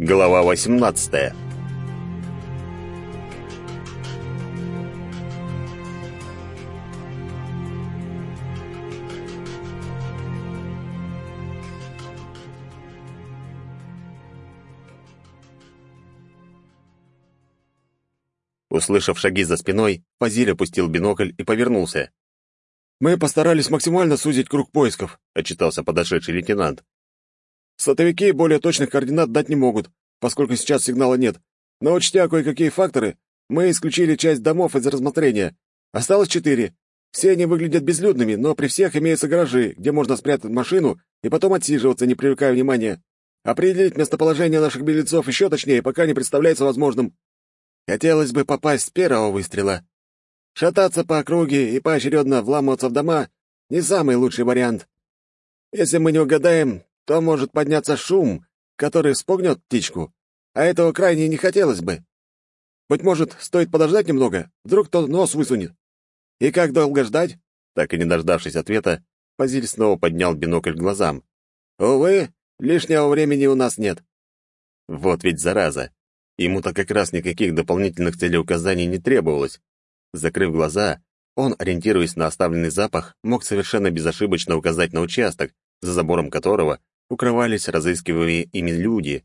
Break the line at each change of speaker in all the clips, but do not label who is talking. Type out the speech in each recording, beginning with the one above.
Глава 18. Услышав шаги за спиной, Фазиль опустил бинокль и повернулся.
«Мы постарались максимально сузить круг поисков», — отчитался подошедший лейтенант. «Сотовики более точных координат дать не могут, поскольку сейчас сигнала нет. Но учтя кое-какие факторы, мы исключили часть домов из рассмотрения. Осталось четыре. Все они выглядят безлюдными, но при всех имеются гаражи, где можно спрятать машину и потом отсиживаться, не привлекая внимания. Определить местоположение наших беглецов еще точнее пока не представляется возможным. Хотелось бы попасть с первого выстрела. Шататься по округе и поочередно вламываться в дома — не самый лучший вариант. Если мы не угадаем, то может подняться шум, который спугнет птичку, а этого крайне не хотелось бы. Быть может, стоит подождать немного, вдруг кто нос высунет. И как долго ждать? Так и не дождавшись ответа, Фазиль снова поднял бинокль к глазам. Увы, лишнего времени у нас нет.
Вот ведь зараза. Ему-то как раз никаких дополнительных целеуказаний не требовалось. Закрыв глаза, он, ориентируясь на оставленный запах, мог совершенно безошибочно указать на участок, за забором которого укрывались разыскиваемые ими люди.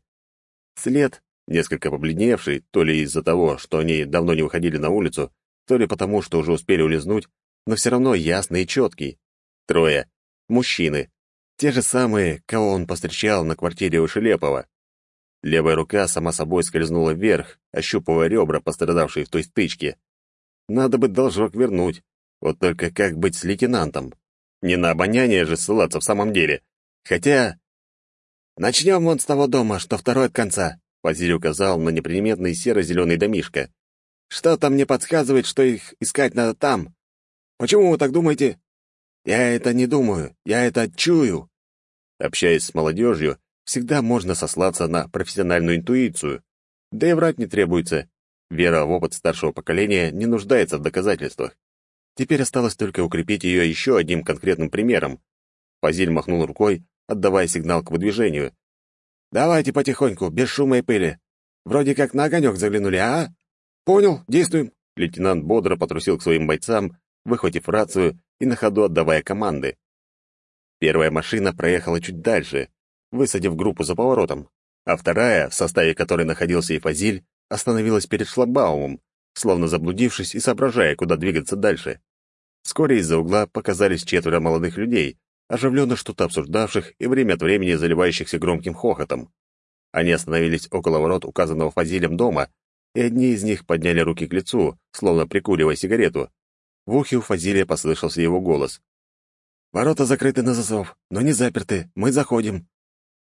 След, несколько побледневший, то ли из-за того, что они давно не выходили на улицу, то ли потому, что уже успели улизнуть, но все равно ясный и четкий. Трое. Мужчины. Те же самые, кого он повстречал на квартире у Шелепова. Левая рука сама собой скользнула вверх, ощупывая ребра, пострадавшие в той стычке. Надо бы должок вернуть. Вот только как быть с лейтенантом? Не на обоняние же ссылаться в самом деле. Хотя...
Начнем вон с того дома, что второй от конца. Вазиль указал на неприметный серо-зеленый домишко. Что-то мне подсказывает, что их искать надо там. Почему вы так думаете? Я это не думаю, я это чую.
Общаясь с молодежью, всегда можно сослаться на профессиональную интуицию. Да и врать не требуется. Вера в опыт старшего поколения не нуждается в доказательствах. Теперь осталось только укрепить ее еще одним конкретным примером. Фазиль махнул рукой, отдавая сигнал к выдвижению.
«Давайте потихоньку, без шума и пыли. Вроде как на огонек заглянули, а? Понял, действуем».
Лейтенант бодро потрусил к своим бойцам, выхватив рацию и на ходу отдавая команды. Первая машина проехала чуть дальше, высадив группу за поворотом, а вторая, в составе которой находился и Фазиль, остановилась перед шлагбаумом, словно заблудившись и соображая, куда двигаться дальше. Вскоре из-за угла показались четверо молодых людей, оживленно что-то обсуждавших и время от времени заливающихся громким хохотом. Они остановились около ворот указанного Фазилем дома, и одни из них подняли руки к лицу, словно прикуривая сигарету. В ухе у Фазилия послышался его голос.
«Ворота закрыты на засов, но не заперты. Мы заходим».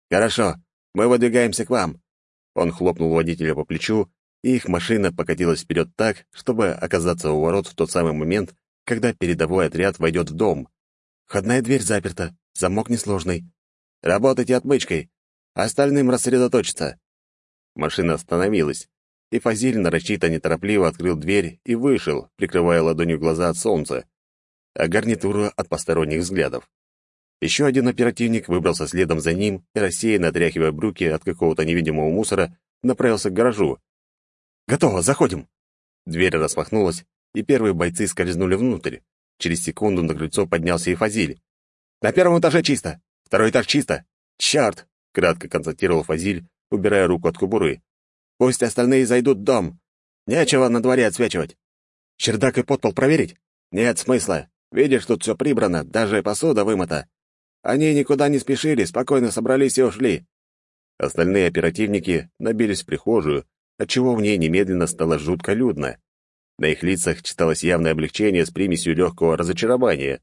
«Хорошо, мы выдвигаемся к вам».
Он хлопнул водителя по плечу, и их машина покатилась вперед так, чтобы оказаться у ворот в тот самый момент, когда передовой отряд войдет в дом.
«Входная дверь заперта, замок несложный. Работайте отмычкой, остальным рассредоточиться».
Машина остановилась, и Фазиль нарочито неторопливо открыл дверь и вышел, прикрывая ладонью глаза от солнца, а гарнитуру от посторонних взглядов. Еще один оперативник выбрался следом за ним и, рассеянно отряхивая брюки от какого-то невидимого мусора, направился к гаражу.
«Готово, заходим!»
Дверь распахнулась, и первые бойцы скользнули внутрь. Через секунду на крыльцо поднялся и Фазиль.
«На первом этаже чисто! Второй этаж чисто! Черт!»
— кратко констатировал Фазиль, убирая руку от кобуры.
«Пусть остальные зайдут в дом. Нечего на дворе отсвечивать. Чердак и подпол проверить? Нет смысла. Видишь, тут все прибрано, даже посуда вымыта. Они никуда не спешили, спокойно собрались и ушли.
Остальные оперативники набились в прихожую, отчего в ней немедленно стало жутко людно. На их лицах читалось явное облегчение с примесью легкого разочарования.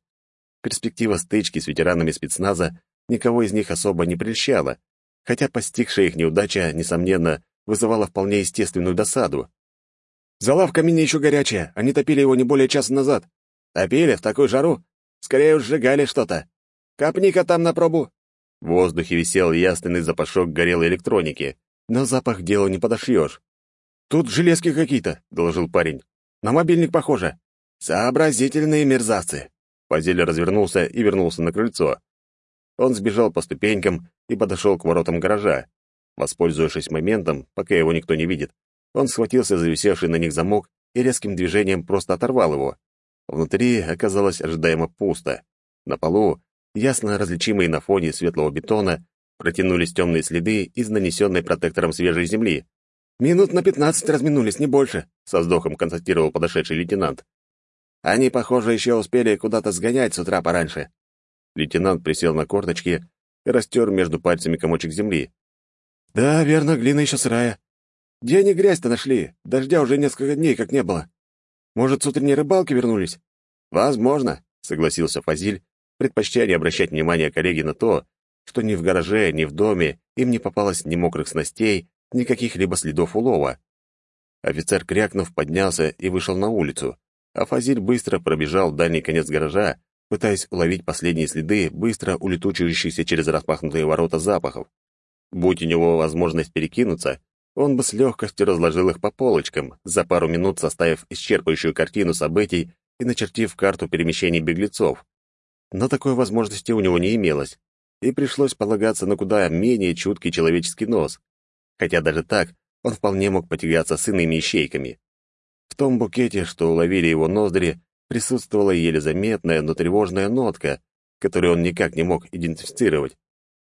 Перспектива стычки с ветеранами спецназа никого из них особо не прельщала, хотя постигшая их неудача, несомненно, вызывала вполне естественную досаду.
«Зала в камине еще горячая, они топили его не более часа назад. Топили в такую жару? Скорее уж сжигали что-то. Копни-ка там на пробу».
В воздухе висел ясный запашок горелой электроники, но запах делу не подошьешь.
«Тут железки какие-то», — доложил парень. «На мобильник похоже». «Сообразительные мерзавцы».
Фазель развернулся и вернулся на крыльцо. Он сбежал по ступенькам и подошел к воротам гаража. Воспользовавшись моментом, пока его никто не видит, он схватился за висевший на них замок и резким движением просто оторвал его. Внутри оказалось ожидаемо пусто. На полу, ясно различимые на фоне светлого бетона, протянулись темные следы из нанесенной протектором свежей земли. «Минут на пятнадцать разминулись, не больше», — со вздохом констатировал подошедший лейтенант. «Они, похоже, еще успели куда-то сгонять с утра пораньше». Лейтенант присел на корточки и растер между пальцами комочек земли. «Да, верно, глина еще сырая. Где они грязь-то нашли? Дождя уже несколько дней как не было. Может, с утренней рыбалки вернулись?» «Возможно», — согласился Фазиль, предпочтя не обращать внимания коллеги на то, что ни в гараже, ни в доме им не попалось ни мокрых снастей, ни каких-либо следов улова. Офицер, крякнув, поднялся и вышел на улицу, а Фазиль быстро пробежал в дальний конец гаража, пытаясь уловить последние следы, быстро улетучивающиеся через распахнутые ворота запахов. Будь у него возможность перекинуться, он бы с легкостью разложил их по полочкам, за пару минут составив исчерпывающую картину событий и начертив карту перемещений беглецов. Но такой возможности у него не имелось, и пришлось полагаться на куда менее чуткий человеческий нос. Хотя даже так он вполне мог потягаться с иными ищейками. В том букете, что уловили его ноздри, присутствовала еле заметная, но тревожная нотка, которую он никак не мог идентифицировать.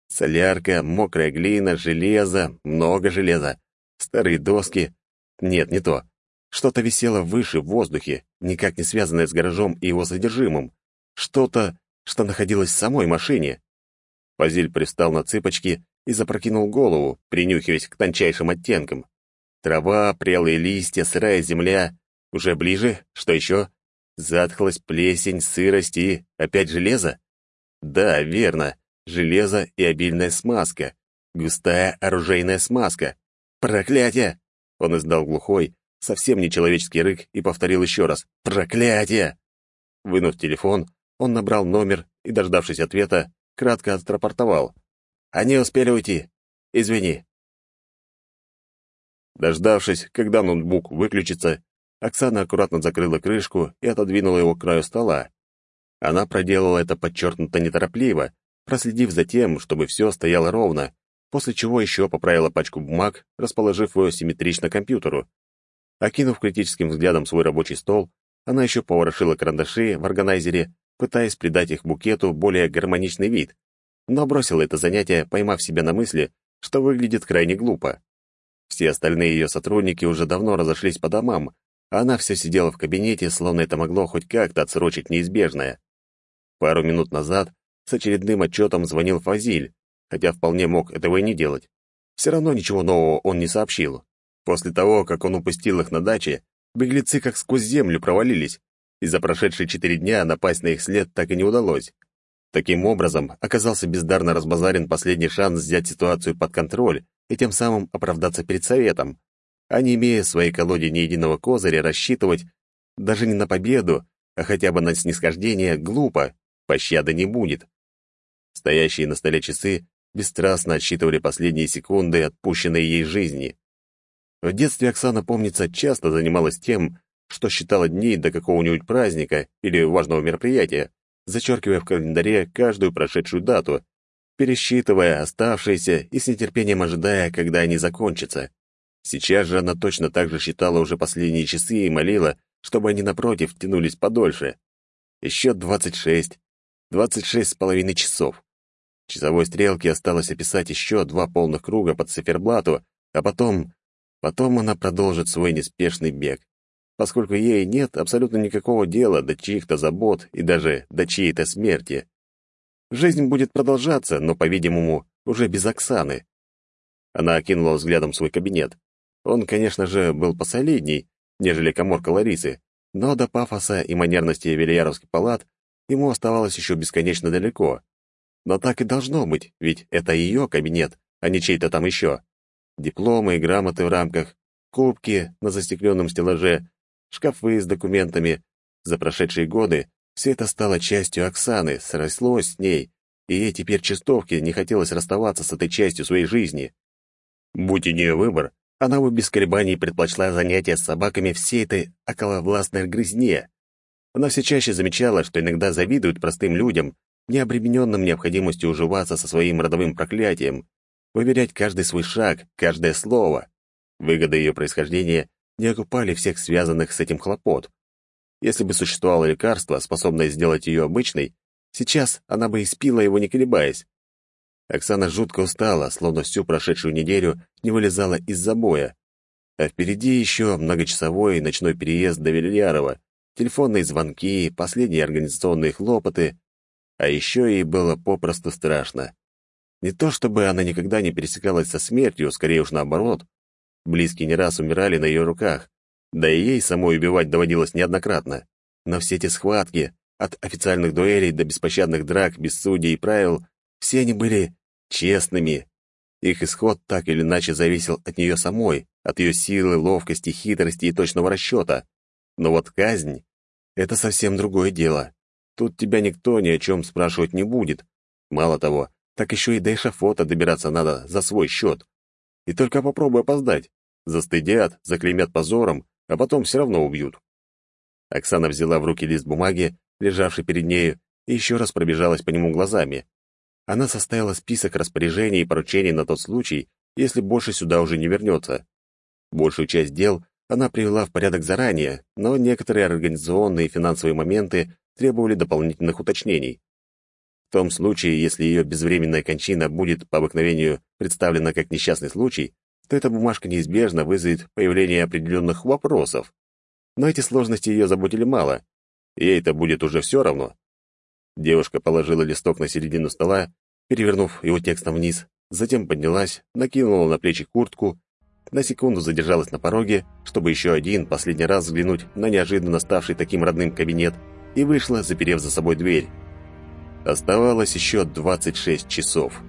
Солярка, мокрая глина, железо, много железа, старые доски. Нет, не то. Что-то висело выше, в воздухе, никак не связанное с гаражом и его содержимым. Что-то, что находилось в самой машине. Фазиль пристал на цыпочки и запрокинул голову, принюхиваясь к тончайшим оттенкам. Трава, прелые листья, сырая земля. Уже ближе? Что еще? Затхлость, плесень, сырость и... опять железо? Да, верно. Железо и обильная смазка. Густая оружейная смазка. Проклятие! Он издал глухой, совсем нечеловеческий рык и повторил еще раз. «Проклятие!» Вынув телефон, он набрал номер и, дождавшись ответа, кратко отрапортовал. «Они успели уйти. Извини». Дождавшись, когда ноутбук выключится, Оксана аккуратно закрыла крышку и отодвинула его к краю стола. Она проделала это подчеркнуто неторопливо, проследив за тем, чтобы все стояло ровно, после чего еще поправила пачку бумаг, расположив ее симметрично компьютеру. Окинув критическим взглядом свой рабочий стол, она еще поворошила карандаши в органайзере, пытаясь придать их букету более гармоничный вид, но бросила это занятие, поймав себя на мысли, что выглядит крайне глупо. Все остальные ее сотрудники уже давно разошлись по домам, а она все сидела в кабинете, словно это могло хоть как-то отсрочить неизбежное. Пару минут назад с очередным отчетом звонил Фазиль, хотя вполне мог этого и не делать. Все равно ничего нового он не сообщил. После того, как он упустил их на даче, беглецы как сквозь землю провалились, и за прошедшие четыре дня напасть на их след так и не удалось. Таким образом, оказался бездарно разбазарен последний шанс взять ситуацию под контроль и тем самым оправдаться перед советом, а не имея в своей колоде ни единого козыря, рассчитывать даже не на победу, а хотя бы на снисхождение, глупо, пощады не будет. Стоящие на столе часы бесстрастно отсчитывали последние секунды отпущенной ей жизни. В детстве Оксана, помнится, часто занималась тем, что считала дни до какого-нибудь праздника или важного мероприятия, зачеркивая в календаре каждую прошедшую дату, пересчитывая оставшиеся и с нетерпением ожидая, когда они закончатся. Сейчас же она точно так же считала уже последние часы и молила, чтобы они, напротив, тянулись подольше. Еще двадцать шесть, двадцать шесть с половиной часов. Часовой стрелке осталось описать еще два полных круга под циферблату, а потом... Потом она продолжит свой неспешный бег, поскольку ей нет абсолютно никакого дела до чьих-то забот и даже до чьей-то смерти. Жизнь будет продолжаться, но, по-видимому, уже без Оксаны. Она окинула взглядом свой кабинет. Он, конечно же, был посолидней, нежели коморка Ларисы, но до пафоса и манерности Вильяровских палат ему оставалось еще бесконечно далеко. Но так и должно быть, ведь это ее кабинет, а не чей-то там еще. Дипломы и грамоты в рамках, кубки на застекленном стеллаже, шкафы с документами. За прошедшие годы все это стало частью Оксаны, срослось с ней, и ей теперь чистовки не хотелось расставаться с этой частью своей жизни. Будь у нее выбор, она бы без колебаний предпочла занятия с собаками всей этой околовластной грызне. Она все чаще замечала, что иногда завидуют простым людям, не обремененным необходимостью уживаться со своим родовым проклятием. выверять каждый свой шаг, каждое слово. Выгоды ее происхождения не окупали всех связанных с этим хлопот. Если бы существовало лекарство, способное сделать ее обычной, сейчас она бы испила его, не колебаясь. Оксана жутко устала, словно всю прошедшую неделю не вылезала из забоя. А впереди еще многочасовой ночной переезд до Вильярова, телефонные звонки, последние организационные хлопоты. А еще ей было попросту страшно. Не то чтобы она никогда не пересекалась со смертью, скорее уж наоборот. Близкие не раз умирали на ее руках, да и ей самой убивать доводилось неоднократно. Но все эти схватки, от официальных дуэлей до беспощадных драк без судей и правил, все они были честными. Их исход так или иначе зависел от нее самой, от ее силы, ловкости, хитрости и точного расчета. Но вот казнь — это совсем другое дело. Тут тебя никто ни о чем спрашивать не будет. Мало того, так еще и до эшафота добираться надо за свой счет. И только попробуй опоздать. Застыдят, заклеймят позором, а потом все равно убьют. Оксана взяла в руки лист бумаги, лежавший перед нею, и еще раз пробежалась по нему глазами. Она составила список распоряжений и поручений на тот случай, если больше сюда уже не вернется. Большую часть дел она привела в порядок заранее, но некоторые организационные и финансовые моменты требовали дополнительных уточнений. В том случае, если ее безвременная кончина будет по обыкновению представлена как несчастный случай, то эта бумажка неизбежно вызовет появление определенных вопросов. Но эти сложности ее заботили мало. Ей-то будет уже все равно. Девушка положила листок на середину стола, перевернув его текстом вниз, затем поднялась, накинула на плечи куртку, на секунду задержалась на пороге, чтобы еще один последний раз взглянуть на неожиданно ставший таким родным кабинет, и вышла, заперев за собой дверь. Оставалось еще 26 часов.